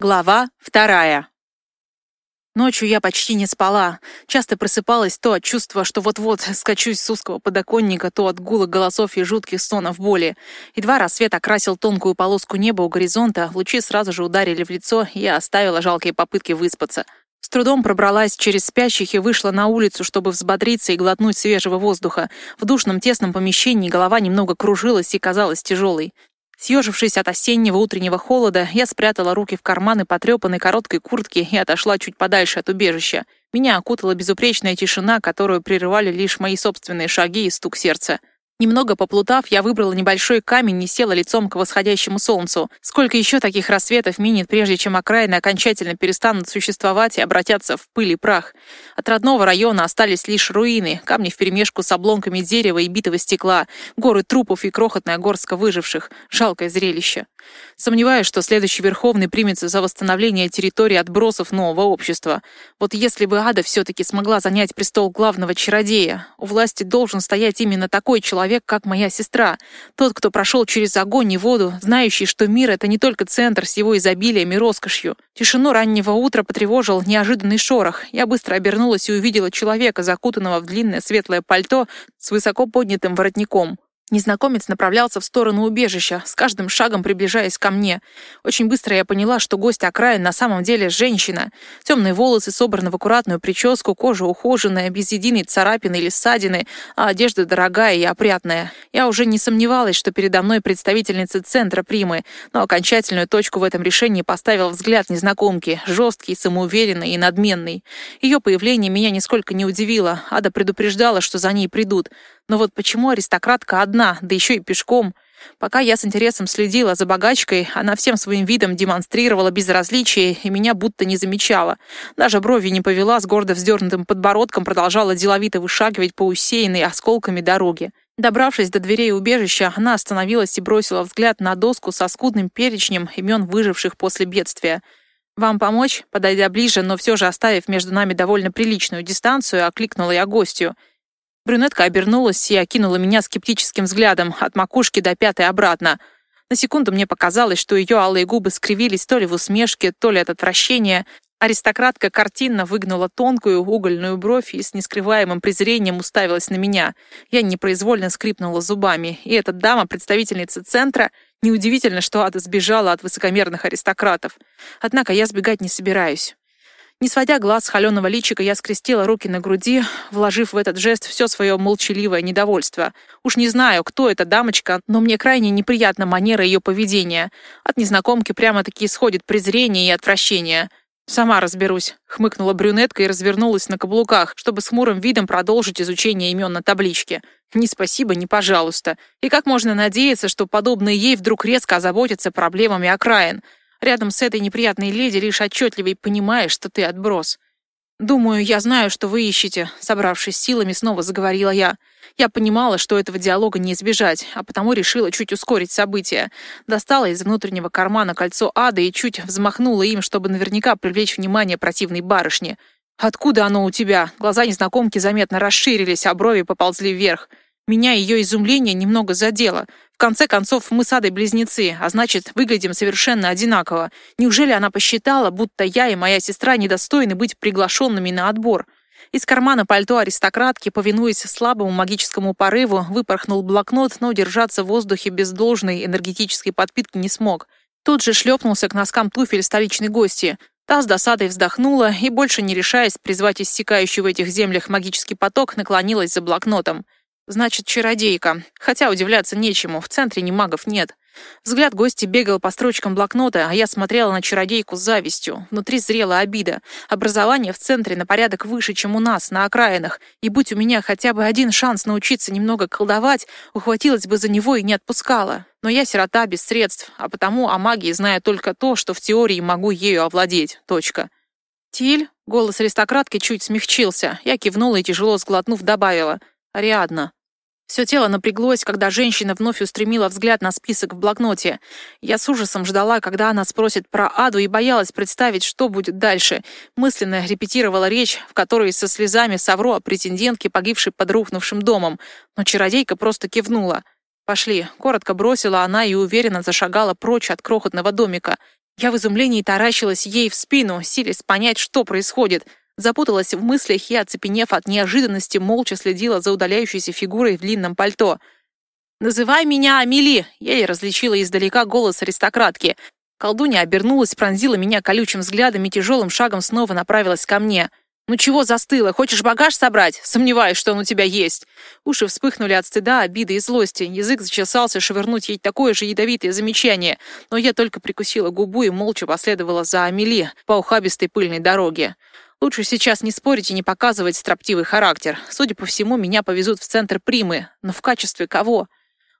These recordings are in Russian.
Глава вторая. Ночью я почти не спала. Часто просыпалась то от чувства, что вот-вот скачусь с узкого подоконника, то от гула голосов и жутких стонов боли. Едва рассвет окрасил тонкую полоску неба у горизонта, лучи сразу же ударили в лицо, и я оставила жалкие попытки выспаться. С трудом пробралась через спящих и вышла на улицу, чтобы взбодриться и глотнуть свежего воздуха. В душном тесном помещении голова немного кружилась и казалась тяжелой. Съежившись от осеннего утреннего холода, я спрятала руки в карманы потрепанной короткой куртки и отошла чуть подальше от убежища. Меня окутала безупречная тишина, которую прерывали лишь мои собственные шаги и стук сердца. Немного поплутав, я выбрала небольшой камень и села лицом к восходящему солнцу. Сколько еще таких рассветов минет, прежде чем окраины окончательно перестанут существовать и обратятся в пыль и прах? От родного района остались лишь руины, камни вперемешку с обломками дерева и битого стекла, горы трупов и крохотная горстка выживших. Жалкое зрелище. Сомневаюсь, что следующий Верховный примется за восстановление территории отбросов нового общества. Вот если бы Ада все-таки смогла занять престол главного чародея, у власти должен стоять именно такой человек, как моя сестра. Тот, кто прошел через огонь и воду, знающий, что мир — это не только центр с его изобилием и роскошью. Тишину раннего утра потревожил неожиданный шорох. Я быстро обернулась и увидела человека, закутанного в длинное светлое пальто с высоко поднятым воротником. Незнакомец направлялся в сторону убежища, с каждым шагом приближаясь ко мне. Очень быстро я поняла, что гость окраин на самом деле женщина. Темные волосы собраны в аккуратную прическу, кожа ухоженная, без единой царапины или ссадины, а одежда дорогая и опрятная. Я уже не сомневалась, что передо мной представительница центра Примы, но окончательную точку в этом решении поставил взгляд незнакомки, жесткий, самоуверенный и надменный. Ее появление меня нисколько не удивило. Ада предупреждала, что за ней придут. Но вот почему аристократка одна, да еще и пешком? Пока я с интересом следила за богачкой, она всем своим видом демонстрировала безразличие и меня будто не замечала. Даже брови не повела, с гордо вздернутым подбородком продолжала деловито вышагивать по усеянной осколками дороге. Добравшись до дверей убежища, она остановилась и бросила взгляд на доску со скудным перечнем имен выживших после бедствия. «Вам помочь?» Подойдя ближе, но все же оставив между нами довольно приличную дистанцию, окликнула я гостью — Брюнетка обернулась и окинула меня скептическим взглядом от макушки до пятой обратно. На секунду мне показалось, что ее алые губы скривились то ли в усмешке, то ли от отвращения. Аристократка картинно выгнула тонкую угольную бровь и с нескрываемым презрением уставилась на меня. Я непроизвольно скрипнула зубами. И эта дама, представительница центра, неудивительно, что Ада сбежала от высокомерных аристократов. Однако я сбегать не собираюсь. Не сводя глаз с холеного личика, я скрестила руки на груди, вложив в этот жест все свое молчаливое недовольство. Уж не знаю, кто эта дамочка, но мне крайне неприятна манера ее поведения. От незнакомки прямо-таки исходит презрение и отвращение. «Сама разберусь», — хмыкнула брюнетка и развернулась на каблуках, чтобы с хмурым видом продолжить изучение имен на табличке. «Ни спасибо, ни пожалуйста. И как можно надеяться, что подобные ей вдруг резко озаботятся проблемами окраин?» Рядом с этой неприятной леди лишь отчетливей понимаешь, что ты отброс. «Думаю, я знаю, что вы ищете», — собравшись силами, снова заговорила я. Я понимала, что этого диалога не избежать, а потому решила чуть ускорить события. Достала из внутреннего кармана кольцо ада и чуть взмахнула им, чтобы наверняка привлечь внимание противной барышни. «Откуда оно у тебя?» Глаза незнакомки заметно расширились, а брови поползли вверх. Меня ее изумление немного задело. Конце концов, мы с Адой близнецы, а значит, выглядим совершенно одинаково. Неужели она посчитала, будто я и моя сестра недостойны быть приглашенными на отбор? Из кармана пальто аристократки, повинуясь слабому магическому порыву, выпорхнул блокнот, но держаться в воздухе без должной энергетической подпитки не смог. Тут же шлепнулся к носкам туфель столичной гости. Та с досадой вздохнула и, больше не решаясь призвать иссякающий в этих землях магический поток, наклонилась за блокнотом. Значит, чародейка. Хотя удивляться нечему, в центре ни магов нет. Взгляд гости бегал по строчкам блокнота, а я смотрела на чародейку с завистью. Внутри зрела обида. Образование в центре на порядок выше, чем у нас, на окраинах. И будь у меня хотя бы один шанс научиться немного колдовать, ухватилась бы за него и не отпускала. Но я сирота без средств, а потому о магии знаю только то, что в теории могу ею овладеть. Точка. «Тиль?» — голос аристократки чуть смягчился. Я кивнула и, тяжело сглотнув, добавила. «Ариадна». Все тело напряглось, когда женщина вновь устремила взгляд на список в блокноте. Я с ужасом ждала, когда она спросит про Аду и боялась представить, что будет дальше. Мысленно репетировала речь, в которой со слезами совру о претендентке, погибшей под рухнувшим домом. Но чародейка просто кивнула. «Пошли», — коротко бросила она и уверенно зашагала прочь от крохотного домика. Я в изумлении таращилась ей в спину, силясь понять, что происходит. Запуталась в мыслях и, оцепенев от неожиданности, молча следила за удаляющейся фигурой в длинном пальто. «Называй меня Амели!» Ей различила издалека голос аристократки. Колдунья обернулась, пронзила меня колючим взглядом и тяжелым шагом снова направилась ко мне. «Ну чего застыла? Хочешь багаж собрать? Сомневаюсь, что он у тебя есть». Уши вспыхнули от стыда, обиды и злости. Язык зачесался швырнуть ей такое же ядовитое замечание. Но я только прикусила губу и молча последовала за Амели по ухабистой пыльной дороге. Лучше сейчас не спорить и не показывать строптивый характер. Судя по всему, меня повезут в центр Примы. Но в качестве кого?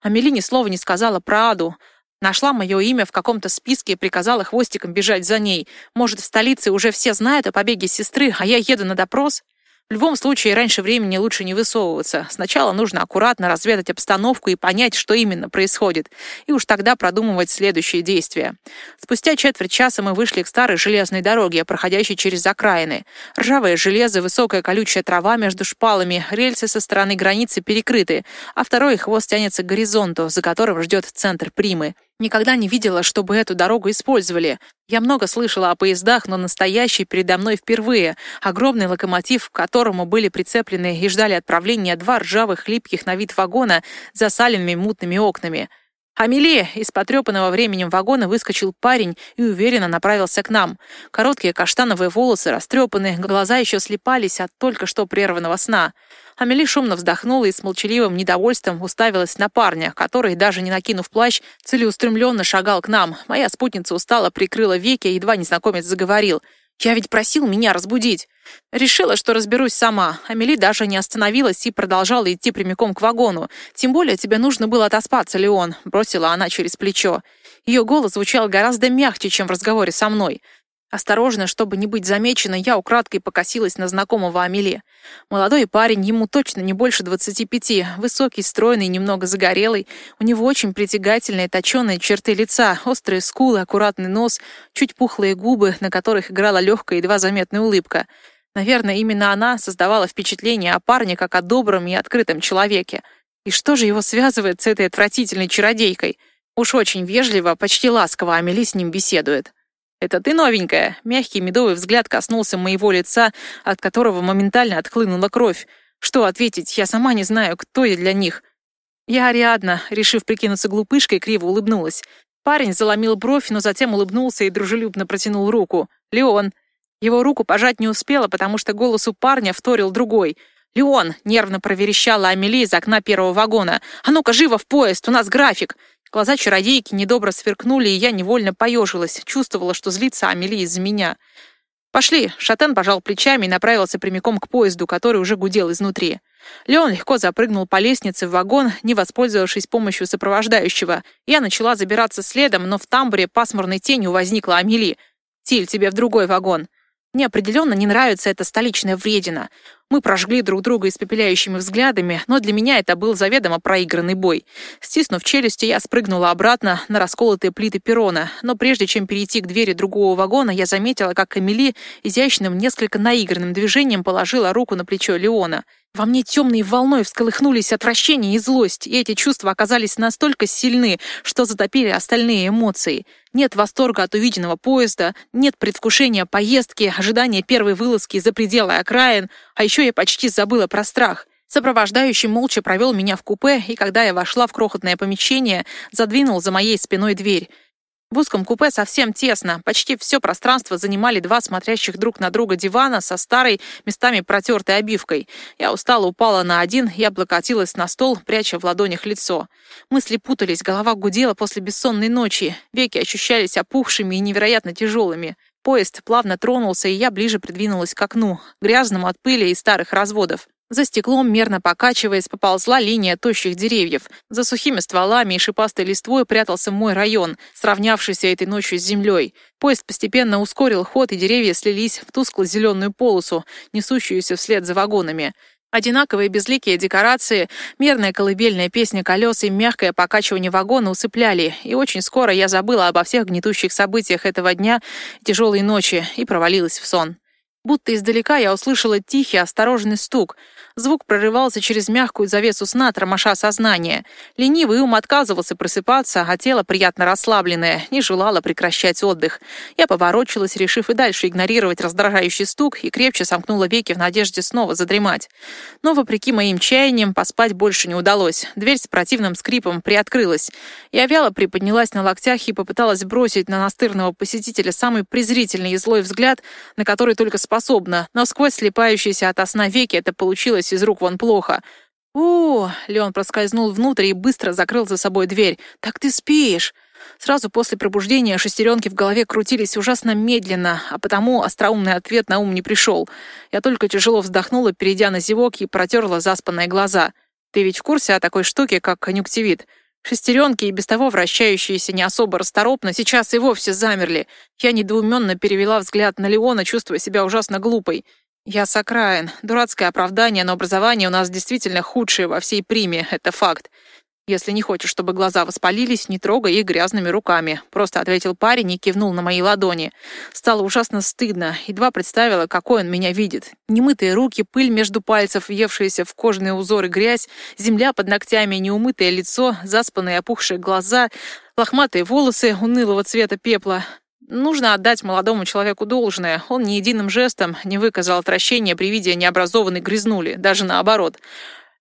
Амели ни слова не сказала про Аду. Нашла мое имя в каком-то списке и приказала хвостиком бежать за ней. Может, в столице уже все знают о побеге сестры, а я еду на допрос? В любом случае, раньше времени лучше не высовываться. Сначала нужно аккуратно разведать обстановку и понять, что именно происходит, и уж тогда продумывать следующие действия. Спустя четверть часа мы вышли к старой железной дороге, проходящей через окраины. Ржавое железо, высокая колючая трава между шпалами, рельсы со стороны границы перекрыты, а второй хвост тянется к горизонту, за которым ждет центр Примы. Никогда не видела, чтобы эту дорогу использовали. Я много слышала о поездах, но настоящий передо мной впервые. Огромный локомотив, к которому были прицеплены и ждали отправления два ржавых, липких на вид вагона с засаленными мутными окнами. «Амели!» Из потрепанного временем вагона выскочил парень и уверенно направился к нам. Короткие каштановые волосы растрепаны, глаза еще слепались от только что прерванного сна. Амели шумно вздохнула и с молчаливым недовольством уставилась на парня, который, даже не накинув плащ, целеустремленно шагал к нам. Моя спутница устало прикрыла веки, едва незнакомец заговорил. «Я ведь просил меня разбудить!» Решила, что разберусь сама. Амели даже не остановилась и продолжала идти прямиком к вагону. «Тем более тебе нужно было отоспаться, Леон», — бросила она через плечо. Ее голос звучал гораздо мягче, чем в разговоре со мной. Осторожно, чтобы не быть замеченной, я украдкой покосилась на знакомого Амели. Молодой парень, ему точно не больше двадцати пяти, высокий, стройный, немного загорелый. У него очень притягательные точеные черты лица, острые скулы, аккуратный нос, чуть пухлые губы, на которых играла легкая, едва заметная улыбка. Наверное, именно она создавала впечатление о парне как о добром и открытом человеке. И что же его связывает с этой отвратительной чародейкой? Уж очень вежливо, почти ласково Амели с ним беседует. «Это ты новенькая?» Мягкий медовый взгляд коснулся моего лица, от которого моментально отхлынула кровь. Что ответить? Я сама не знаю, кто я для них. Я Ариадна, решив прикинуться глупышкой, криво улыбнулась. Парень заломил бровь, но затем улыбнулся и дружелюбно протянул руку. «Леон». Его руку пожать не успела, потому что голос у парня вторил другой. «Леон!» — нервно проверещала Амели из окна первого вагона. «А ну-ка, живо в поезд! У нас график!» Глаза чародейки недобро сверкнули, и я невольно поежилась, чувствовала, что злится Амели из-за меня. «Пошли!» — Шатен пожал плечами и направился прямиком к поезду, который уже гудел изнутри. Леон легко запрыгнул по лестнице в вагон, не воспользовавшись помощью сопровождающего. Я начала забираться следом, но в тамбуре пасмурной тенью возникла Амели. «Тиль, тебе в другой вагон!» Мне определенно не нравится эта столичная вредина. Мы прожгли друг друга испепеляющими взглядами, но для меня это был заведомо проигранный бой. Стиснув челюсти, я спрыгнула обратно на расколотые плиты перрона, но прежде чем перейти к двери другого вагона, я заметила, как Эмили изящным, несколько наигранным движением положила руку на плечо Леона. Во мне темной волной всколыхнулись отвращение и злость, и эти чувства оказались настолько сильны, что затопили остальные эмоции. Нет восторга от увиденного поезда, нет предвкушения поездки, ожидания первой вылазки за пределы окраин, а еще я почти забыла про страх. Сопровождающий молча провел меня в купе, и когда я вошла в крохотное помещение, задвинул за моей спиной дверь. В узком купе совсем тесно. Почти все пространство занимали два смотрящих друг на друга дивана со старой, местами протертой обивкой. Я устало упала на один и облокотилась на стол, пряча в ладонях лицо. Мысли путались, голова гудела после бессонной ночи. Веки ощущались опухшими и невероятно тяжелыми. Поезд плавно тронулся, и я ближе придвинулась к окну, грязному от пыли и старых разводов. За стеклом, мерно покачиваясь, поползла линия тощих деревьев. За сухими стволами и шипастой листвой прятался мой район, сравнявшийся этой ночью с землей. Поезд постепенно ускорил ход, и деревья слились в тускло-зеленую полосу, несущуюся вслед за вагонами. Одинаковые безликие декорации, мерная колыбельная песня колес и мягкое покачивание вагона усыпляли, и очень скоро я забыла обо всех гнетущих событиях этого дня, тяжелой ночи, и провалилась в сон. Будто издалека я услышала тихий, осторожный стук. Звук прорывался через мягкую завесу сна, тормоша сознание. Ленивый ум отказывался просыпаться, а тело, приятно расслабленное, не желало прекращать отдых. Я поворочилась, решив и дальше игнорировать раздражающий стук, и крепче сомкнула веки в надежде снова задремать. Но, вопреки моим чаяниям, поспать больше не удалось. Дверь с противным скрипом приоткрылась. Я вяло приподнялась на локтях и попыталась бросить на настырного посетителя самый презрительный и злой взгляд, на который только способна, но сквозь слепающиеся от сна веки это получилось из рук вон плохо. «О!» — Леон проскользнул внутрь и быстро закрыл за собой дверь. «Так ты спишь!» Сразу после пробуждения шестеренки в голове крутились ужасно медленно, а потому остроумный ответ на ум не пришел. Я только тяжело вздохнула, перейдя на зевок, и протерла заспанные глаза. «Ты ведь в курсе о такой штуке, как конъюнктивит?» Шестеренки, и без того вращающиеся не особо расторопно, сейчас и вовсе замерли. Я недоуменно перевела взгляд на Леона, чувствуя себя ужасно глупой. Я с окраин. Дурацкое оправдание, но образование у нас действительно худшее во всей приме, это факт. «Если не хочешь, чтобы глаза воспалились, не трогай их грязными руками», — просто ответил парень и кивнул на мои ладони. Стало ужасно стыдно. Едва представила, какой он меня видит. Немытые руки, пыль между пальцев, въевшиеся в кожаные узоры грязь, земля под ногтями, неумытое лицо, заспанные опухшие глаза, лохматые волосы унылого цвета пепла. Нужно отдать молодому человеку должное. Он ни единым жестом не выказал отвращения при виде необразованной грязнули, даже наоборот.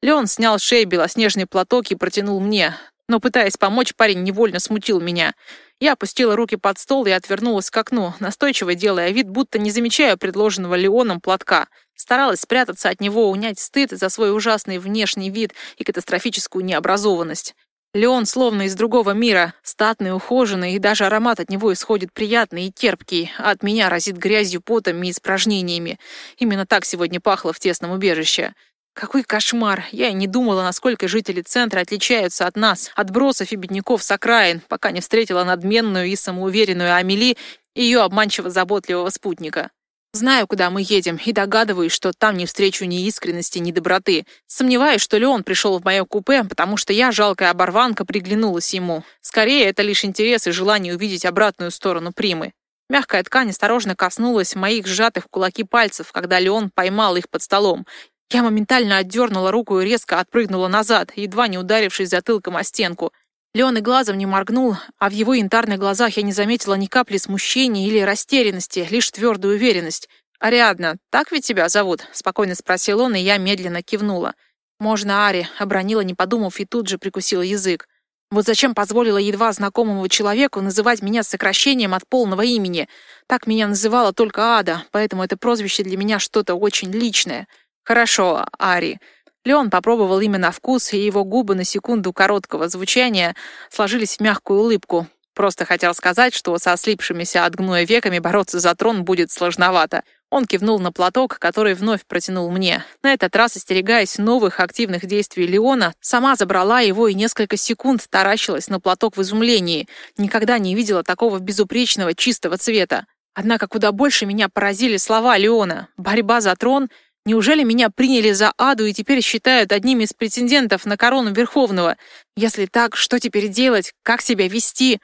Леон снял с шеи белоснежный платок и протянул мне. Но, пытаясь помочь, парень невольно смутил меня. Я опустила руки под стол и отвернулась к окну, настойчиво делая вид, будто не замечаю предложенного Леоном платка. Старалась спрятаться от него, унять стыд за свой ужасный внешний вид и катастрофическую необразованность. Леон словно из другого мира, статный, ухоженный, и даже аромат от него исходит приятный и терпкий, а от меня разит грязью, потом и испражнениями. Именно так сегодня пахло в тесном убежище. Какой кошмар! Я и не думала, насколько жители центра отличаются от нас, отбросов и бедняков с окраин, пока не встретила надменную и самоуверенную Амели и ее обманчиво заботливого спутника. Знаю, куда мы едем, и догадываюсь, что там не встречу ни искренности, ни доброты. Сомневаюсь, что Леон пришел в мое купе, потому что я, жалкая оборванка, приглянулась ему. Скорее, это лишь интерес и желание увидеть обратную сторону Примы. Мягкая ткань осторожно коснулась моих сжатых в кулаки пальцев, когда Леон поймал их под столом, я моментально отдернула руку и резко отпрыгнула назад, едва не ударившись затылком о стенку. Леон и глазом не моргнул, а в его янтарных глазах я не заметила ни капли смущения или растерянности, лишь твердую уверенность. «Ариадна, так ведь тебя зовут?» — спокойно спросил он, и я медленно кивнула. «Можно Ари», — обронила, не подумав, и тут же прикусила язык. Вот зачем позволила едва знакомому человеку называть меня сокращением от полного имени? Так меня называла только Ада, поэтому это прозвище для меня что-то очень личное. «Хорошо, Ари». Леон попробовал именно вкус, и его губы на секунду короткого звучания сложились в мягкую улыбку. Просто хотел сказать, что со слипшимися от гноя веками бороться за трон будет сложновато. Он кивнул на платок, который вновь протянул мне. На этот раз, остерегаясь новых активных действий Леона, сама забрала его и несколько секунд таращилась на платок в изумлении. Никогда не видела такого безупречного чистого цвета. Однако куда больше меня поразили слова Леона. Борьба за трон — Неужели меня приняли за Аду и теперь считают одним из претендентов на корону Верховного? Если так, что теперь делать? Как себя вести?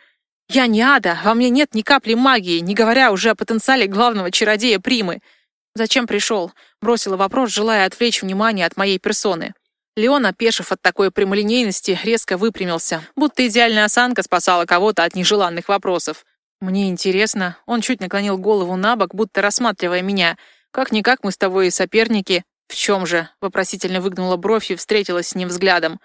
Я не Ада, во мне нет ни капли магии, не говоря уже о потенциале главного чародея Примы. Зачем пришел? Бросила вопрос, желая отвлечь внимание от моей персоны. Леон, опешив от такой прямолинейности, резко выпрямился, будто идеальная осанка спасала кого-то от нежеланных вопросов. Мне интересно. Он чуть наклонил голову на бок, будто рассматривая меня — как-никак мы с тобой соперники. В чем же? Вопросительно выгнула бровь и встретилась с ним взглядом.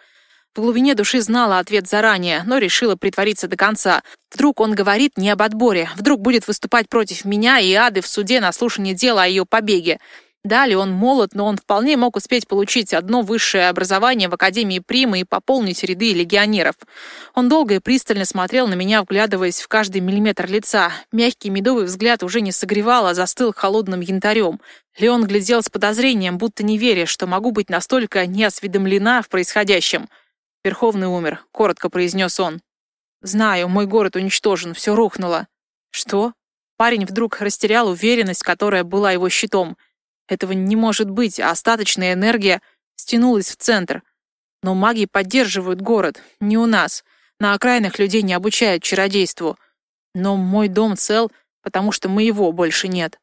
В глубине души знала ответ заранее, но решила притвориться до конца. Вдруг он говорит не об отборе, вдруг будет выступать против меня и Ады в суде на слушании дела о ее побеге. Далее он молод, но он вполне мог успеть получить одно высшее образование в Академии Примы и пополнить ряды легионеров. Он долго и пристально смотрел на меня, вглядываясь в каждый миллиметр лица. Мягкий медовый взгляд уже не согревал, а застыл холодным янтарем. Леон глядел с подозрением, будто не веря, что могу быть настолько неосведомлена в происходящем. «Верховный умер», — коротко произнес он. «Знаю, мой город уничтожен, все рухнуло». «Что?» Парень вдруг растерял уверенность, которая была его щитом — этого не может быть, а остаточная энергия стянулась в центр. Но маги поддерживают город, не у нас. На окраинах людей не обучают чародейству. Но мой дом цел, потому что моего больше нет.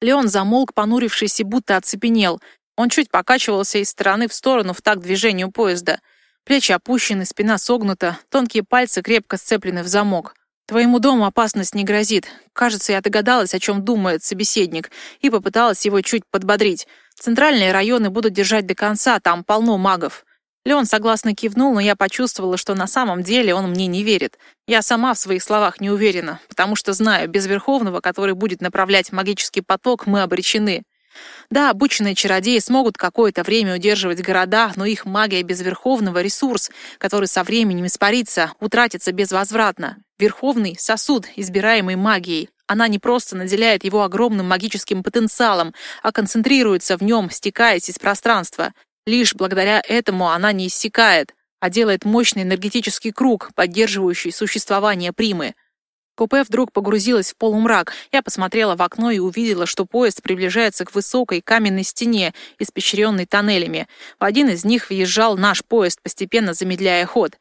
Леон замолк, понурившись и будто оцепенел. Он чуть покачивался из стороны в сторону в такт движению поезда. Плечи опущены, спина согнута, тонкие пальцы крепко сцеплены в замок. «Твоему дому опасность не грозит. Кажется, я догадалась, о чем думает собеседник, и попыталась его чуть подбодрить. Центральные районы будут держать до конца, там полно магов». Леон согласно кивнул, но я почувствовала, что на самом деле он мне не верит. Я сама в своих словах не уверена, потому что знаю, без Верховного, который будет направлять магический поток, мы обречены. Да, обычные чародеи смогут какое-то время удерживать города, но их магия без Верховного — ресурс, который со временем испарится, утратится безвозвратно. Верховный — сосуд, избираемый магией. Она не просто наделяет его огромным магическим потенциалом, а концентрируется в нем, стекаясь из пространства. Лишь благодаря этому она не иссякает, а делает мощный энергетический круг, поддерживающий существование примы. Купе вдруг погрузилось в полумрак. Я посмотрела в окно и увидела, что поезд приближается к высокой каменной стене, испещренной тоннелями. В один из них въезжал наш поезд, постепенно замедляя ход.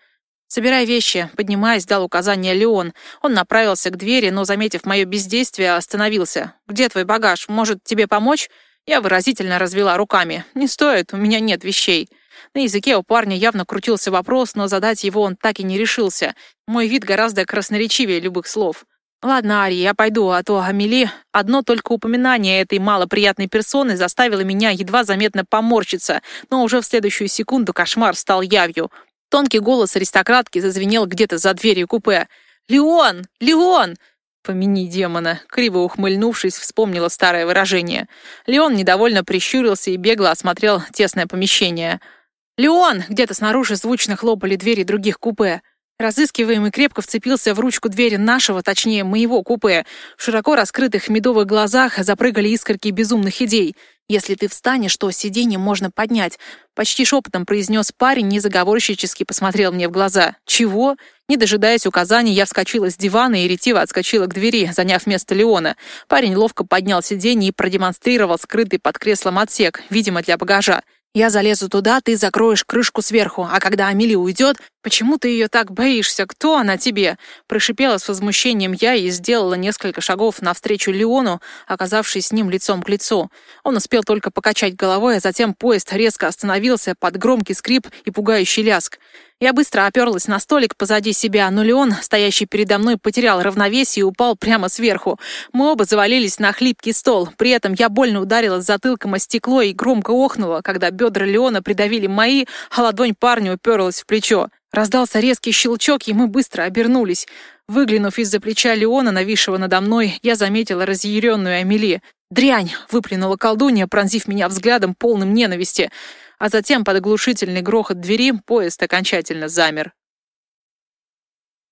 «Собирай вещи», — поднимаясь, дал указание Леон. Он направился к двери, но, заметив мое бездействие, остановился. «Где твой багаж? Может, тебе помочь?» Я выразительно развела руками. «Не стоит, у меня нет вещей». На языке у парня явно крутился вопрос, но задать его он так и не решился. Мой вид гораздо красноречивее любых слов. «Ладно, Ари, я пойду, а то Амели...» Одно только упоминание этой малоприятной персоны заставило меня едва заметно поморщиться, но уже в следующую секунду кошмар стал явью. Тонкий голос аристократки зазвенел где-то за дверью купе. «Леон! Леон!» «Помяни демона!» — криво ухмыльнувшись, вспомнила старое выражение. Леон недовольно прищурился и бегло осмотрел тесное помещение — «Леон!» — где-то снаружи звучно хлопали двери других купе. Разыскиваемый крепко вцепился в ручку двери нашего, точнее, моего купе. В широко раскрытых медовых глазах запрыгали искорки безумных идей. «Если ты встанешь, то сиденье можно поднять», — почти шепотом произнес парень, незаговорщически посмотрел мне в глаза. «Чего?» Не дожидаясь указаний, я вскочила с дивана и ретиво отскочила к двери, заняв место Леона. Парень ловко поднял сиденье и продемонстрировал скрытый под креслом отсек, видимо, для багажа. Я залезу туда, ты закроешь крышку сверху, а когда Амели уйдет, почему ты ее так боишься? Кто она тебе?» Прошипела с возмущением я и сделала несколько шагов навстречу Леону, оказавшись с ним лицом к лицу. Он успел только покачать головой, а затем поезд резко остановился под громкий скрип и пугающий ляск. Я быстро оперлась на столик позади себя, но Леон, стоящий передо мной, потерял равновесие и упал прямо сверху. Мы оба завалились на хлипкий стол. При этом я больно ударила затылком о стекло и громко охнула, когда бедра Леона придавили мои, а ладонь парня уперлась в плечо. Раздался резкий щелчок, и мы быстро обернулись. Выглянув из-за плеча Леона, нависшего надо мной, я заметила разъяренную Амели. «Дрянь!» — выплюнула колдунья, пронзив меня взглядом, полным ненависти а затем под оглушительный грохот двери поезд окончательно замер.